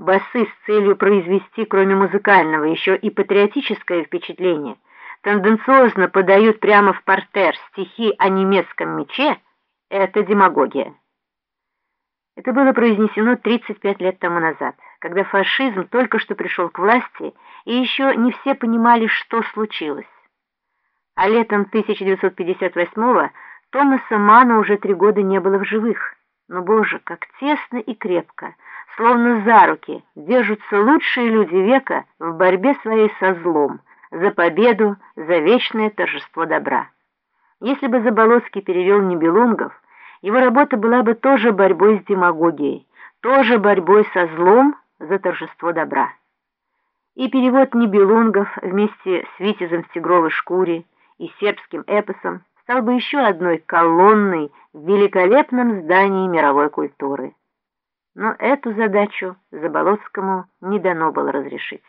басы с целью произвести, кроме музыкального, еще и патриотическое впечатление, тенденциозно подают прямо в портер стихи о немецком мече, это демагогия. Это было произнесено 35 лет тому назад, когда фашизм только что пришел к власти, и еще не все понимали, что случилось. А летом 1958-го Томаса Мана уже три года не было в живых. Но, боже, как тесно и крепко, словно за руки, держатся лучшие люди века в борьбе своей со злом, за победу, за вечное торжество добра. Если бы Заболоцкий перевел Небелунгов, его работа была бы тоже борьбой с демагогией, тоже борьбой со злом за торжество добра. И перевод Нибелунгов вместе с «Витязем в тигровой шкуре» и сербским эпосом стал бы еще одной колонной в великолепном здании мировой культуры. Но эту задачу Заболоцкому не дано было разрешить.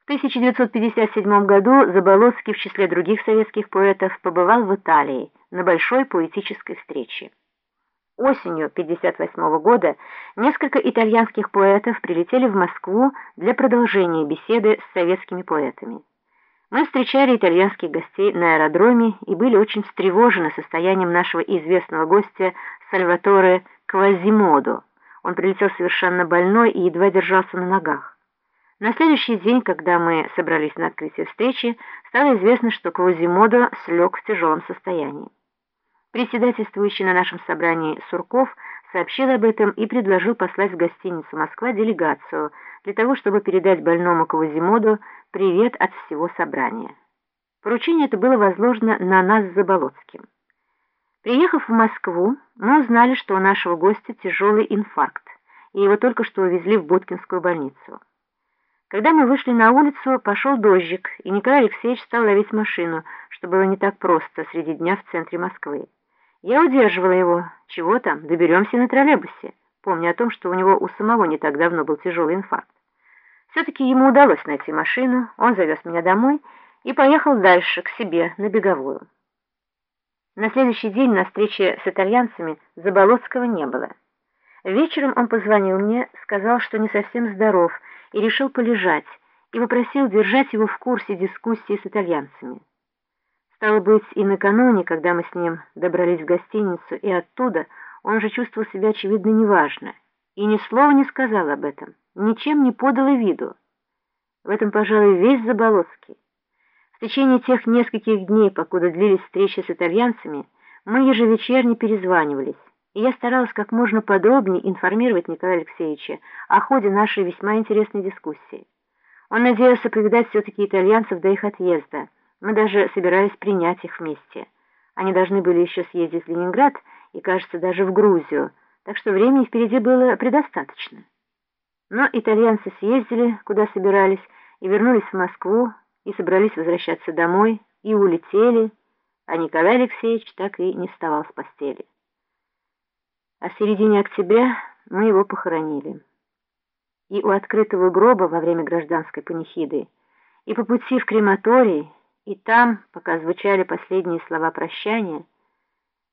В 1957 году Заболоцкий в числе других советских поэтов побывал в Италии на большой поэтической встрече. Осенью 1958 года несколько итальянских поэтов прилетели в Москву для продолжения беседы с советскими поэтами. Мы встречали итальянских гостей на аэродроме и были очень встревожены состоянием нашего известного гостя Сальваторе Квазимодо. Он прилетел совершенно больной и едва держался на ногах. На следующий день, когда мы собрались на открытие встречи, стало известно, что Квазимодо слег в тяжелом состоянии. Председательствующий на нашем собрании Сурков сообщил об этом и предложил послать в гостиницу «Москва» делегацию для того, чтобы передать больному Квазимоду привет от всего собрания. Поручение это было возложено на нас с Заболоцким. Приехав в Москву, мы узнали, что у нашего гостя тяжелый инфаркт, и его только что увезли в Боткинскую больницу. Когда мы вышли на улицу, пошел дождик, и Николай Алексеевич стал ловить машину, что было не так просто среди дня в центре Москвы. Я удерживала его. Чего там, доберемся на троллейбусе, помня о том, что у него у самого не так давно был тяжелый инфаркт. Все-таки ему удалось найти машину, он завез меня домой и поехал дальше, к себе, на беговую. На следующий день на встрече с итальянцами Заболоцкого не было. Вечером он позвонил мне, сказал, что не совсем здоров, и решил полежать, и попросил держать его в курсе дискуссии с итальянцами. Стало быть, и накануне, когда мы с ним добрались в гостиницу, и оттуда он же чувствовал себя, очевидно, неважно, и ни слова не сказал об этом, ничем не подал и виду. В этом, пожалуй, весь Заболоцкий. В течение тех нескольких дней, покуда длились встречи с итальянцами, мы ежевечерне перезванивались, и я старалась как можно подробнее информировать Николая Алексеевича о ходе нашей весьма интересной дискуссии. Он надеялся повидать все-таки итальянцев до их отъезда. Мы даже собирались принять их вместе. Они должны были еще съездить в Ленинград и, кажется, даже в Грузию, так что времени впереди было предостаточно. Но итальянцы съездили, куда собирались, и вернулись в Москву, и собрались возвращаться домой, и улетели, а Николай Алексеевич так и не вставал с постели а в середине октября мы его похоронили. И у открытого гроба во время гражданской панихиды, и по пути в крематорий, и там, пока звучали последние слова прощания,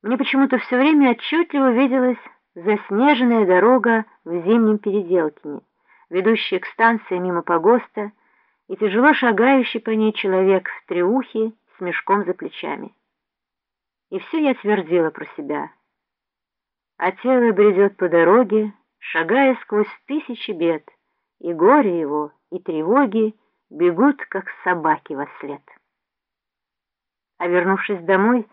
мне почему-то все время отчетливо виделась заснеженная дорога в зимнем Переделкине, ведущая к станции мимо погоста, и тяжело шагающий по ней человек в треухе с мешком за плечами. И все я твердила про себя — а тело бредет по дороге, шагая сквозь тысячи бед, и горе его, и тревоги бегут, как собаки во след. А вернувшись домой,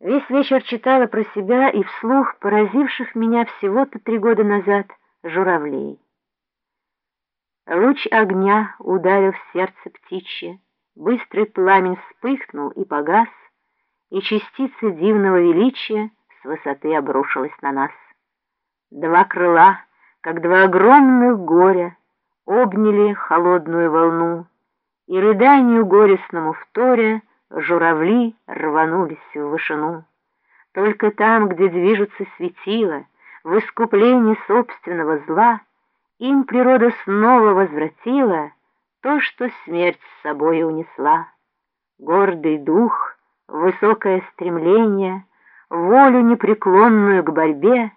весь вечер читала про себя и вслух поразивших меня всего-то три года назад журавлей. Луч огня ударил в сердце птичье, быстрый пламень вспыхнул и погас, и частицы дивного величия с высоты обрушилась на нас. Два крыла, как два огромных горя, обняли холодную волну, и рыданию горестному вторя журавли рванулись в вышину. Только там, где движутся светила, в искуплении собственного зла, им природа снова возвратила то, что смерть с собой унесла. Гордый дух, высокое стремление — волю непреклонную к борьбе,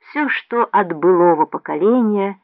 все, что от былого поколения